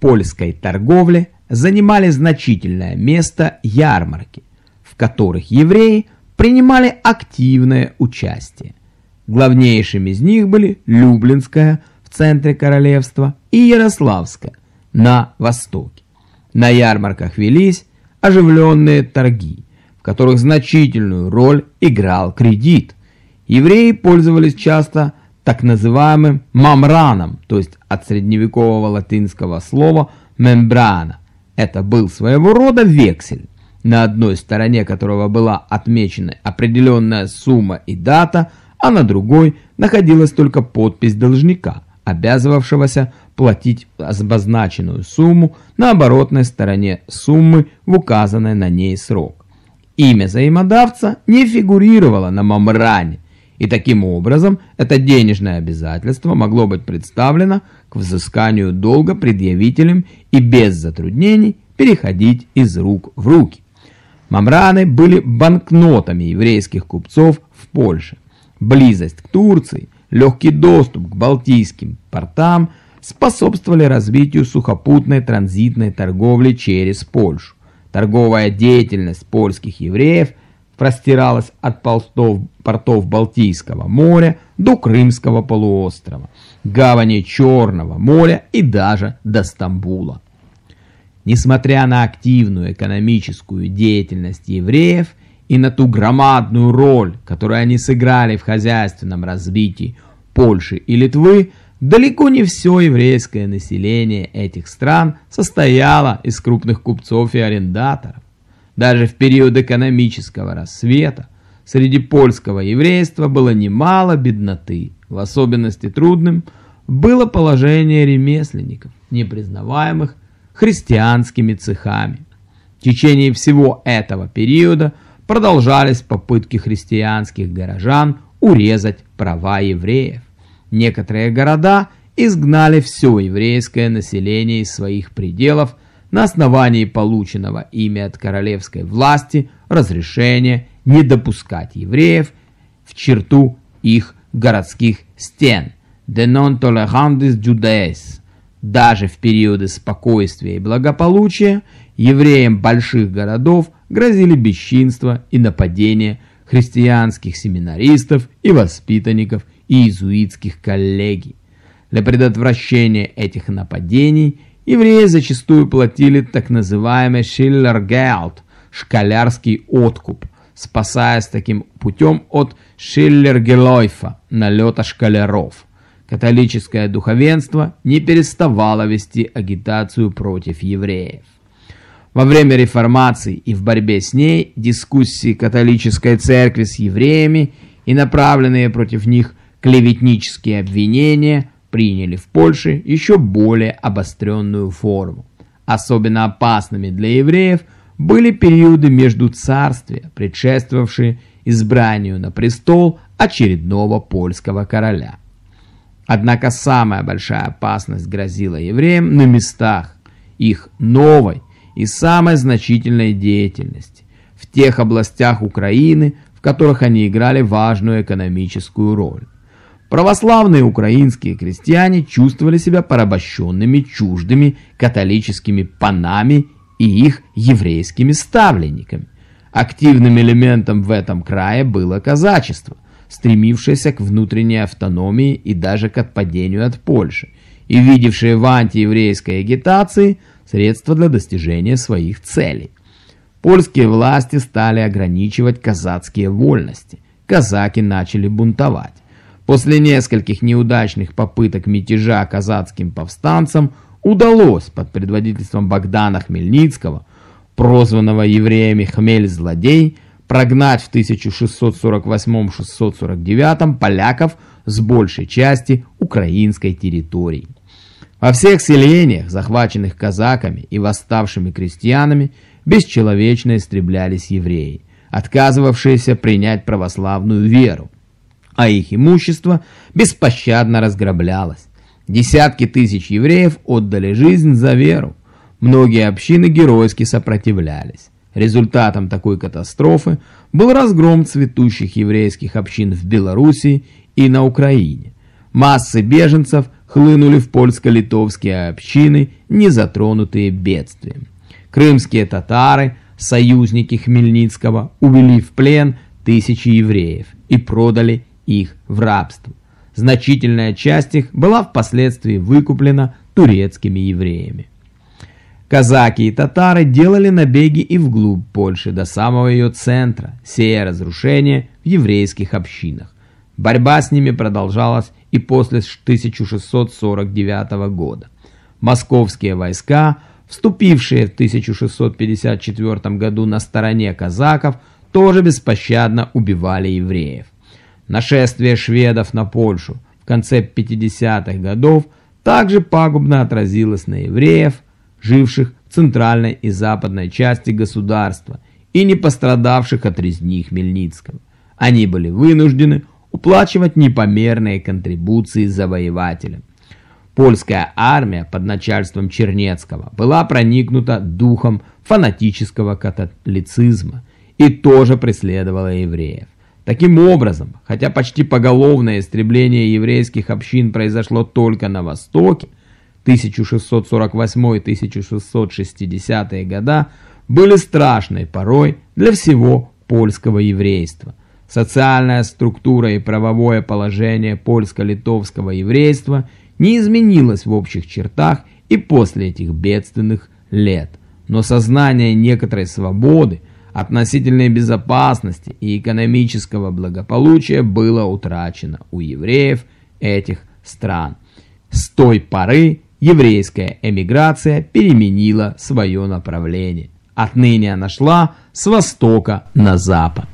польской торговле занимали значительное место ярмарки, в которых евреи принимали активное участие. Главнейшими из них были Люблинская в центре королевства и Ярославская на востоке. На ярмарках велись оживленные торги, в которых значительную роль играл кредит. Евреи пользовались часто так называемым мамраном, то есть от средневекового латинского слова мембрана. Это был своего рода вексель, на одной стороне которого была отмечена определенная сумма и дата, а на другой находилась только подпись должника, обязывавшегося платить обозначенную сумму на оборотной стороне суммы в указанный на ней срок. Имя взаимодавца не фигурировало на мамране, и таким образом это денежное обязательство могло быть представлено к взысканию долга предъявителем и без затруднений переходить из рук в руки. Мамраны были банкнотами еврейских купцов в Польше. Близость к Турции, легкий доступ к балтийским портам способствовали развитию сухопутной транзитной торговли через Польшу. Торговая деятельность польских евреев – простиралась от портов, портов Балтийского моря до Крымского полуострова, гавани Черного моря и даже до Стамбула. Несмотря на активную экономическую деятельность евреев и на ту громадную роль, которую они сыграли в хозяйственном развитии Польши и Литвы, далеко не все еврейское население этих стран состояло из крупных купцов и арендаторов. Даже в период экономического рассвета среди польского еврейства было немало бедноты. В особенности трудным было положение ремесленников, не признаваемых христианскими цехами. В течение всего этого периода продолжались попытки христианских горожан урезать права евреев. Некоторые города изгнали все еврейское население из своих пределов – на основании полученного ими от королевской власти разрешения не допускать евреев в черту их городских стен «de non tolerandis judaes». Даже в периоды спокойствия и благополучия евреям больших городов грозили бесчинство и нападения христианских семинаристов и воспитанников иезуитских коллегий. Для предотвращения этих нападений евреи зачастую платили так называемый «шиллергелд» – школярский откуп, спасаясь таким путем от «шиллергелойфа» – налета школяров. Католическое духовенство не переставало вести агитацию против евреев. Во время реформации и в борьбе с ней дискуссии католической церкви с евреями и направленные против них клеветнические обвинения – приняли в Польше еще более обостренную форму. Особенно опасными для евреев были периоды между царствия, предшествовавшие избранию на престол очередного польского короля. Однако самая большая опасность грозила евреям на местах их новой и самой значительной деятельности, в тех областях Украины, в которых они играли важную экономическую роль. Православные украинские крестьяне чувствовали себя порабощенными чуждыми католическими панами и их еврейскими ставленниками. Активным элементом в этом крае было казачество, стремившееся к внутренней автономии и даже к отпадению от Польши, и видевшее в антиеврейской агитации средства для достижения своих целей. Польские власти стали ограничивать казацкие вольности, казаки начали бунтовать. После нескольких неудачных попыток мятежа казацким повстанцам удалось под предводительством Богдана Хмельницкого, прозванного евреями «Хмель-злодей», прогнать в 1648-649 поляков с большей части украинской территории. Во всех селениях, захваченных казаками и восставшими крестьянами, бесчеловечно истреблялись евреи, отказывавшиеся принять православную веру а их имущество беспощадно разграблялось. Десятки тысяч евреев отдали жизнь за веру. Многие общины геройски сопротивлялись. Результатом такой катастрофы был разгром цветущих еврейских общин в Белоруссии и на Украине. Массы беженцев хлынули в польско-литовские общины, не затронутые бедствием. Крымские татары, союзники Хмельницкого, увели в плен тысячи евреев и продали их в рабство. Значительная часть их была впоследствии выкуплена турецкими евреями. Казаки и татары делали набеги и вглубь Польши, до самого ее центра, сея разрушения в еврейских общинах. Борьба с ними продолжалась и после 1649 года. Московские войска, вступившие в 1654 году на стороне казаков, тоже беспощадно убивали евреев. Нашествие шведов на Польшу в конце 50-х годов также пагубно отразилось на евреев, живших в центральной и западной части государства и не пострадавших от резни Хмельницкого. Они были вынуждены уплачивать непомерные контрибуции завоевателям. Польская армия под начальством Чернецкого была проникнута духом фанатического католицизма и тоже преследовала евреев. Таким образом, хотя почти поголовное истребление еврейских общин произошло только на Востоке, 1648-1660 года были страшной порой для всего польского еврейства. Социальная структура и правовое положение польско-литовского еврейства не изменилось в общих чертах и после этих бедственных лет. Но сознание некоторой свободы, относительной безопасности и экономического благополучия было утрачено у евреев этих стран. С той поры еврейская эмиграция переменила свое направление. Отныне она шла с востока на запад.